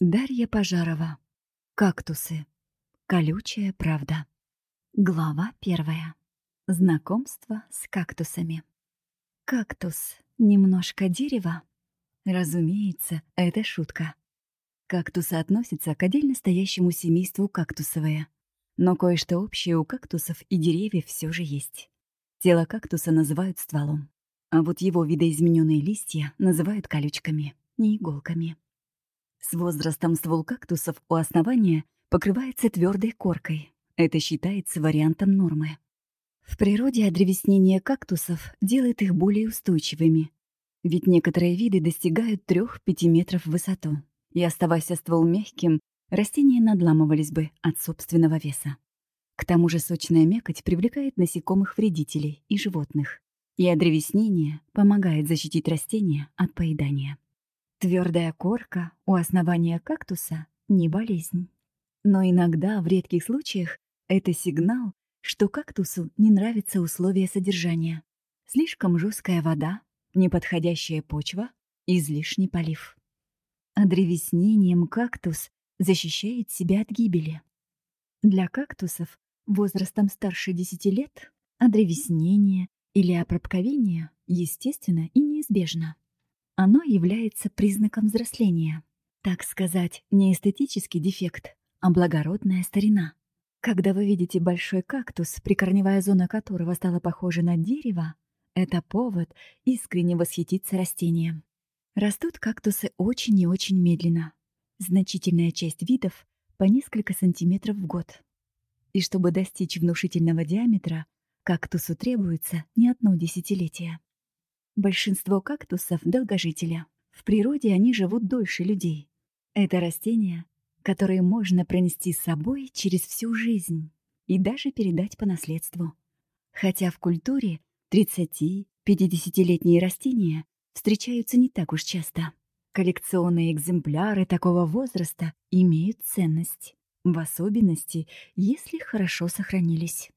Дарья Пожарова. Кактусы. Колючая правда. Глава первая. Знакомство с кактусами. Кактус — немножко дерева? Разумеется, это шутка. Кактусы относятся к отдельно стоящему семейству кактусовые. Но кое-что общее у кактусов и деревьев все же есть. Тело кактуса называют стволом, а вот его видоизмененные листья называют колючками, не иголками. С возрастом ствол кактусов у основания покрывается твердой коркой. Это считается вариантом нормы. В природе одревеснение кактусов делает их более устойчивыми, ведь некоторые виды достигают 3-5 метров в высоту, и оставаясь ствол мягким, растения надламывались бы от собственного веса. К тому же сочная мякоть привлекает насекомых-вредителей и животных, и одревеснение помогает защитить растения от поедания. Твердая корка у основания кактуса — не болезнь. Но иногда, в редких случаях, это сигнал, что кактусу не нравятся условия содержания. Слишком жесткая вода, неподходящая почва, излишний полив. А древеснением кактус защищает себя от гибели. Для кактусов возрастом старше 10 лет одревеснение или опробковение естественно и неизбежно. Оно является признаком взросления. Так сказать, не эстетический дефект, а благородная старина. Когда вы видите большой кактус, прикорневая зона которого стала похожа на дерево, это повод искренне восхититься растением. Растут кактусы очень и очень медленно. Значительная часть видов по несколько сантиметров в год. И чтобы достичь внушительного диаметра, кактусу требуется не одно десятилетие. Большинство кактусов — долгожителя. В природе они живут дольше людей. Это растения, которые можно пронести с собой через всю жизнь и даже передать по наследству. Хотя в культуре 30-50-летние растения встречаются не так уж часто. Коллекционные экземпляры такого возраста имеют ценность, в особенности, если хорошо сохранились.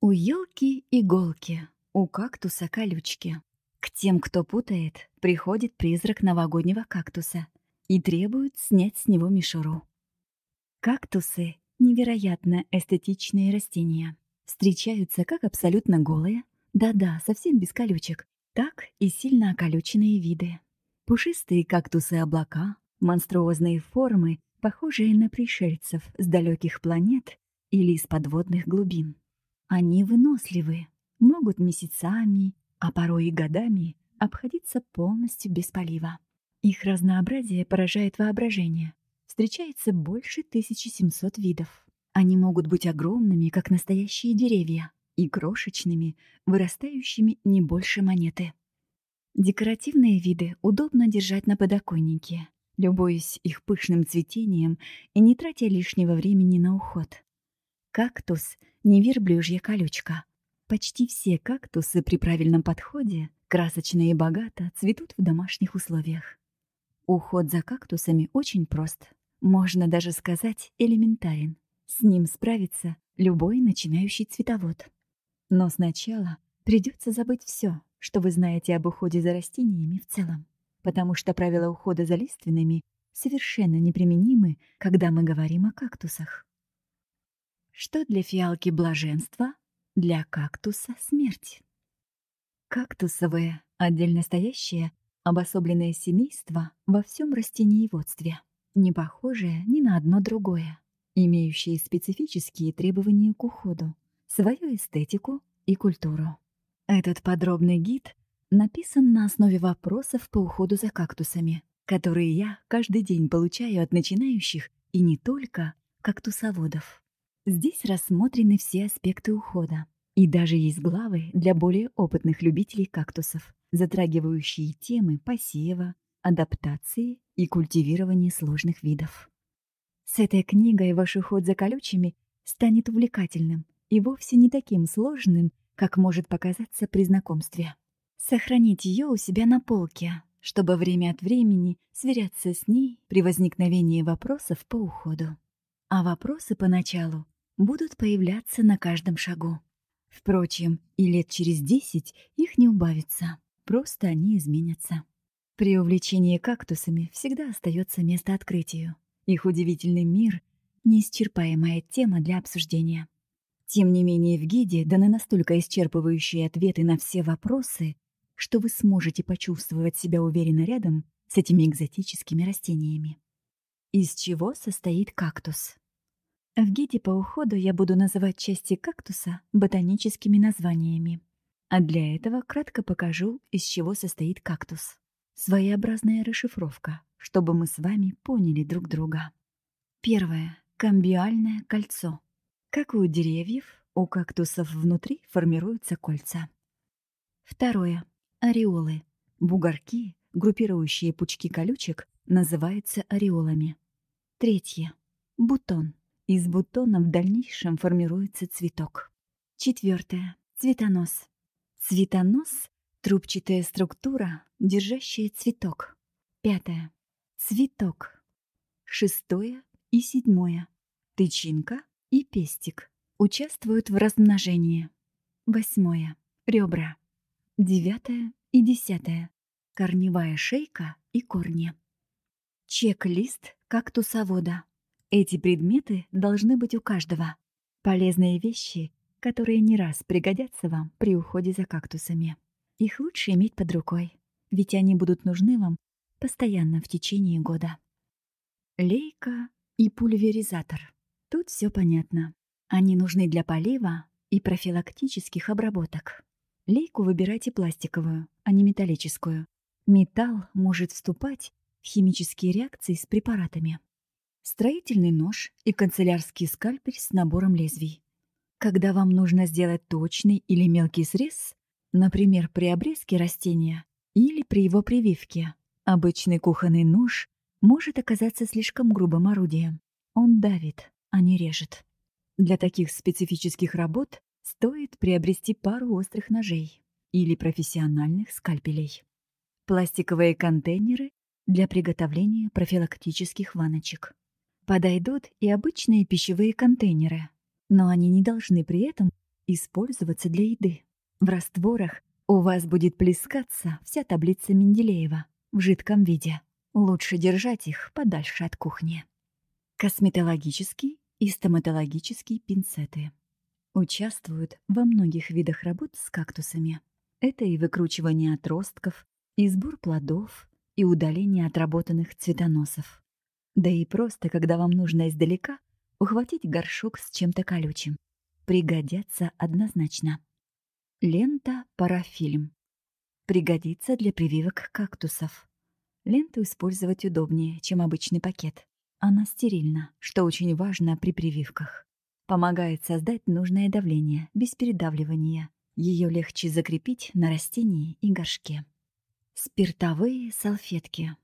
У елки иголки, у кактуса колючки. К тем, кто путает, приходит призрак новогоднего кактуса и требует снять с него мишуру. Кактусы — невероятно эстетичные растения. Встречаются как абсолютно голые, да-да, совсем без колючек, так и сильно околюченные виды. Пушистые кактусы-облака, монструозные формы, похожие на пришельцев с далеких планет или из подводных глубин. Они выносливы, могут месяцами а порой и годами обходиться полностью без полива. Их разнообразие поражает воображение. Встречается больше 1700 видов. Они могут быть огромными, как настоящие деревья, и крошечными, вырастающими не больше монеты. Декоративные виды удобно держать на подоконнике, любуясь их пышным цветением и не тратя лишнего времени на уход. Кактус — не верблюжья колючка, Почти все кактусы при правильном подходе, красочные и богато, цветут в домашних условиях. Уход за кактусами очень прост. Можно даже сказать элементарен. С ним справится любой начинающий цветовод. Но сначала придется забыть все, что вы знаете об уходе за растениями в целом, потому что правила ухода за лиственными совершенно неприменимы, когда мы говорим о кактусах. Что для фиалки блаженство, для кактуса смерть. Кактусовые, отдельно стоящие, обособленное семейство во всем растениеводстве, не похожее ни на одно другое, имеющие специфические требования к уходу, свою эстетику и культуру. Этот подробный гид написан на основе вопросов по уходу за кактусами, которые я каждый день получаю от начинающих и не только кактусоводов. Здесь рассмотрены все аспекты ухода. И даже есть главы для более опытных любителей кактусов, затрагивающие темы посева, адаптации и культивирования сложных видов. С этой книгой ваш уход за колючими станет увлекательным и вовсе не таким сложным, как может показаться при знакомстве. Сохраните ее у себя на полке, чтобы время от времени сверяться с ней при возникновении вопросов по уходу. А вопросы поначалу будут появляться на каждом шагу. Впрочем, и лет через десять их не убавится, просто они изменятся. При увлечении кактусами всегда остается место открытию. Их удивительный мир — неисчерпаемая тема для обсуждения. Тем не менее, в гиде даны настолько исчерпывающие ответы на все вопросы, что вы сможете почувствовать себя уверенно рядом с этими экзотическими растениями. Из чего состоит кактус? В гиде по уходу я буду называть части кактуса ботаническими названиями. А для этого кратко покажу, из чего состоит кактус. Своеобразная расшифровка, чтобы мы с вами поняли друг друга. Первое. Камбиальное кольцо. Как у деревьев, у кактусов внутри формируются кольца. Второе. Ореолы. Бугорки, группирующие пучки колючек, называются ореолами. Третье. Бутон. Из бутона в дальнейшем формируется цветок. Четвертое. Цветонос. Цветонос — трубчатая структура, держащая цветок. Пятое. Цветок. Шестое и седьмое. Тычинка и пестик участвуют в размножении. Восьмое. Ребра. Девятое и десятое. Корневая шейка и корни. Чек-лист кактусовода. Эти предметы должны быть у каждого. Полезные вещи, которые не раз пригодятся вам при уходе за кактусами. Их лучше иметь под рукой, ведь они будут нужны вам постоянно в течение года. Лейка и пульверизатор. Тут все понятно. Они нужны для полива и профилактических обработок. Лейку выбирайте пластиковую, а не металлическую. Металл может вступать в химические реакции с препаратами. Строительный нож и канцелярский скальпель с набором лезвий. Когда вам нужно сделать точный или мелкий срез, например, при обрезке растения или при его прививке, обычный кухонный нож может оказаться слишком грубым орудием. Он давит, а не режет. Для таких специфических работ стоит приобрести пару острых ножей или профессиональных скальпелей. Пластиковые контейнеры для приготовления профилактических ваночек. Подойдут и обычные пищевые контейнеры, но они не должны при этом использоваться для еды. В растворах у вас будет плескаться вся таблица Менделеева в жидком виде. Лучше держать их подальше от кухни. Косметологический и стоматологические пинцеты. Участвуют во многих видах работ с кактусами. Это и выкручивание отростков, и сбор плодов, и удаление отработанных цветоносов. Да и просто, когда вам нужно издалека ухватить горшок с чем-то колючим. Пригодятся однозначно. Лента парафильм. Пригодится для прививок кактусов. Ленту использовать удобнее, чем обычный пакет. Она стерильна, что очень важно при прививках. Помогает создать нужное давление, без передавливания. Ее легче закрепить на растении и горшке. Спиртовые салфетки.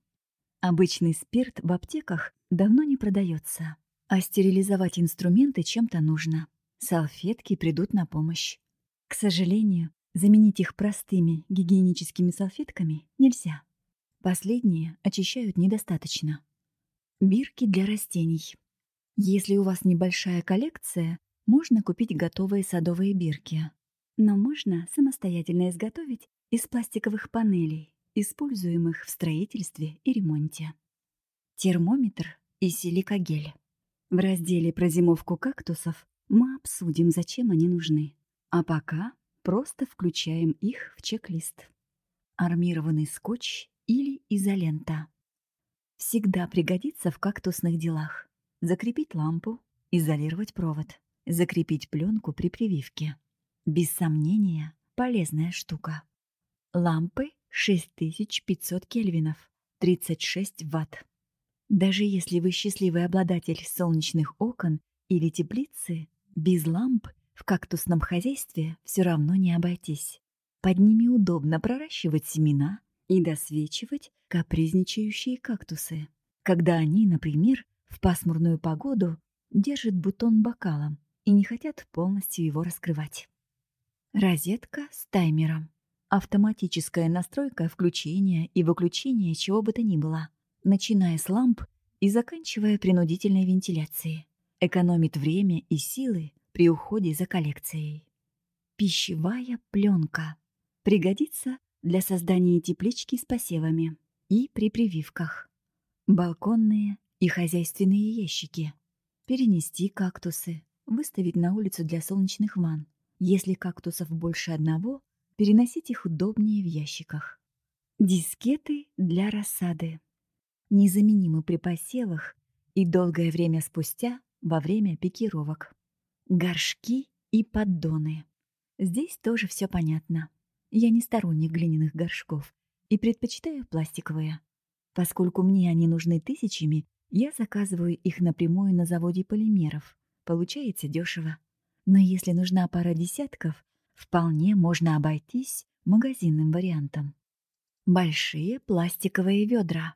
Обычный спирт в аптеках давно не продается, а стерилизовать инструменты чем-то нужно. Салфетки придут на помощь. К сожалению, заменить их простыми гигиеническими салфетками нельзя. Последние очищают недостаточно. Бирки для растений. Если у вас небольшая коллекция, можно купить готовые садовые бирки. Но можно самостоятельно изготовить из пластиковых панелей используемых в строительстве и ремонте. Термометр и силикогель. В разделе про зимовку кактусов мы обсудим, зачем они нужны. А пока просто включаем их в чек-лист. Армированный скотч или изолента. Всегда пригодится в кактусных делах. Закрепить лампу, изолировать провод, закрепить пленку при прививке. Без сомнения, полезная штука. Лампы 6500 кельвинов, 36 ватт. Даже если вы счастливый обладатель солнечных окон или теплицы, без ламп в кактусном хозяйстве все равно не обойтись. Под ними удобно проращивать семена и досвечивать капризничающие кактусы, когда они, например, в пасмурную погоду держат бутон бокалом и не хотят полностью его раскрывать. Розетка с таймером. Автоматическая настройка включения и выключения чего бы то ни было, начиная с ламп и заканчивая принудительной вентиляцией. Экономит время и силы при уходе за коллекцией. Пищевая пленка. Пригодится для создания теплички с посевами. и при прививках. Балконные и хозяйственные ящики. Перенести кактусы, выставить на улицу для солнечных ванн. Если кактусов больше одного, переносить их удобнее в ящиках. Дискеты для рассады. Незаменимы при посевах и долгое время спустя во время пикировок. Горшки и поддоны. Здесь тоже все понятно. Я не сторонник глиняных горшков и предпочитаю пластиковые. Поскольку мне они нужны тысячами, я заказываю их напрямую на заводе полимеров. Получается дешево. Но если нужна пара десятков, вполне можно обойтись магазинным вариантом. Большие пластиковые ведра.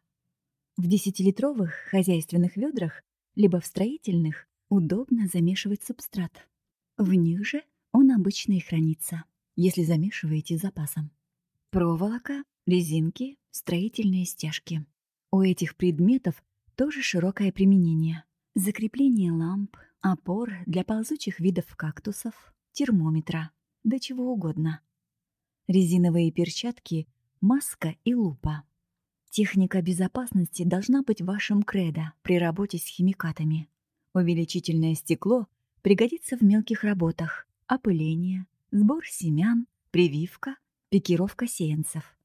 В десятилитровых хозяйственных ведрах, либо в строительных, удобно замешивать субстрат. В них же он обычно и хранится, если замешиваете запасом. Проволока, резинки, строительные стяжки. У этих предметов тоже широкое применение. Закрепление ламп, опор для ползучих видов кактусов, термометра, да чего угодно. Резиновые перчатки, маска и лупа. Техника безопасности должна быть вашим кредо при работе с химикатами. Увеличительное стекло пригодится в мелких работах. Опыление, сбор семян, прививка, пикировка сеянцев.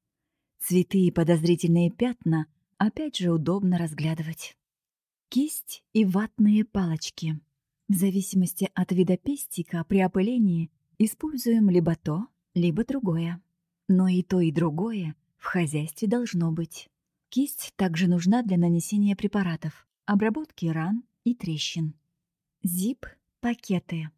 Цветы и подозрительные пятна опять же удобно разглядывать. Кисть и ватные палочки. В зависимости от вида пестика при опылении используем либо то, либо другое. Но и то, и другое в хозяйстве должно быть. Кисть также нужна для нанесения препаратов, обработки ран и трещин. Зип-пакеты.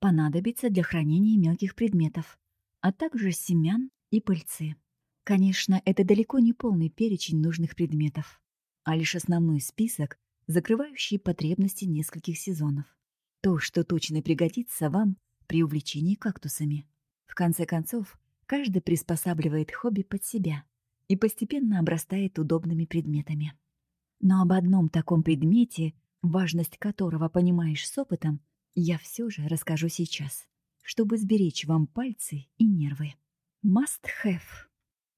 Понадобится для хранения мелких предметов, а также семян и пыльцы. Конечно, это далеко не полный перечень нужных предметов, а лишь основной список, закрывающий потребности нескольких сезонов. То, что точно пригодится вам при увлечении кактусами. В конце концов, каждый приспосабливает хобби под себя и постепенно обрастает удобными предметами. Но об одном таком предмете, важность которого понимаешь с опытом, я все же расскажу сейчас, чтобы сберечь вам пальцы и нервы. Must have.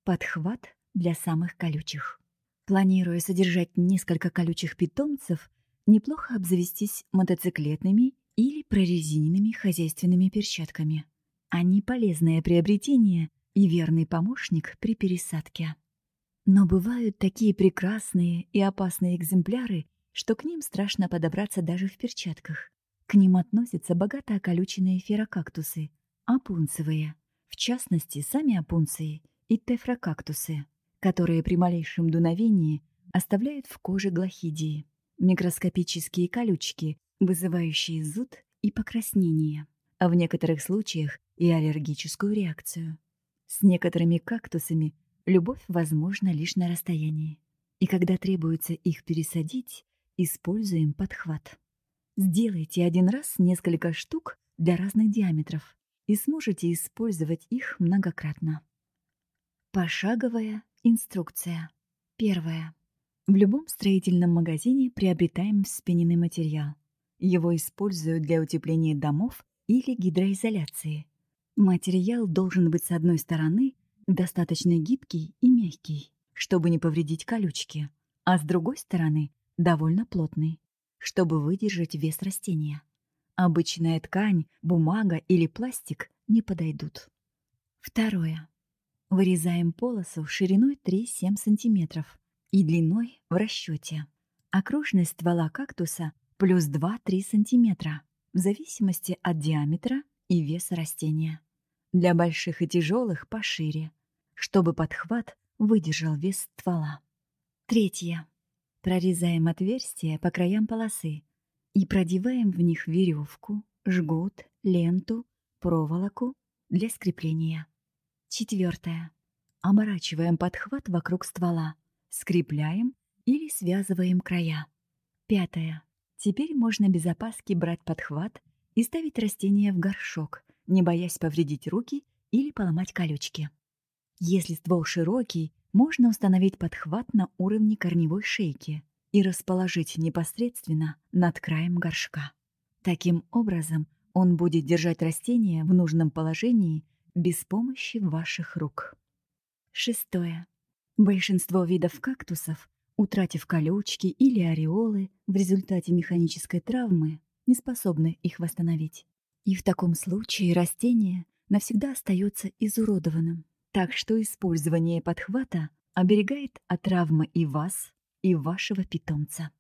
Подхват для самых колючих. Планируя содержать несколько колючих питомцев, неплохо обзавестись мотоциклетными или прорезиненными хозяйственными перчатками. Они полезное приобретение и верный помощник при пересадке. Но бывают такие прекрасные и опасные экземпляры, что к ним страшно подобраться даже в перчатках. К ним относятся богато околюченные ферокактусы, опунцевые, в частности, сами опунции и тефрокактусы, которые при малейшем дуновении оставляют в коже глохидии, микроскопические колючки, вызывающие зуд и покраснение, а в некоторых случаях и аллергическую реакцию. С некоторыми кактусами любовь возможна лишь на расстоянии, и когда требуется их пересадить, используем подхват. Сделайте один раз несколько штук для разных диаметров и сможете использовать их многократно. Пошаговая инструкция. Первое. В любом строительном магазине приобретаем вспененный материал. Его используют для утепления домов или гидроизоляции. Материал должен быть с одной стороны достаточно гибкий и мягкий, чтобы не повредить колючки, а с другой стороны довольно плотный, чтобы выдержать вес растения. Обычная ткань, бумага или пластик не подойдут. Второе. Вырезаем полосу шириной 3-7 см и длиной в расчете. Окружность ствола кактуса плюс 2-3 см в зависимости от диаметра и веса растения. Для больших и тяжелых пошире, чтобы подхват выдержал вес ствола. Третье. Прорезаем отверстия по краям полосы и продеваем в них веревку, жгут, ленту, проволоку для скрепления. Четвертое. Оборачиваем подхват вокруг ствола, скрепляем или связываем края. Пятое. Теперь можно без опаски брать подхват и ставить растение в горшок, не боясь повредить руки или поломать колючки. Если ствол широкий, можно установить подхват на уровне корневой шейки и расположить непосредственно над краем горшка. Таким образом, он будет держать растение в нужном положении без помощи ваших рук. Шестое. Большинство видов кактусов, утратив колючки или ореолы в результате механической травмы, не способны их восстановить. И в таком случае растение навсегда остается изуродованным. Так что использование подхвата оберегает от травмы и вас, и вашего питомца.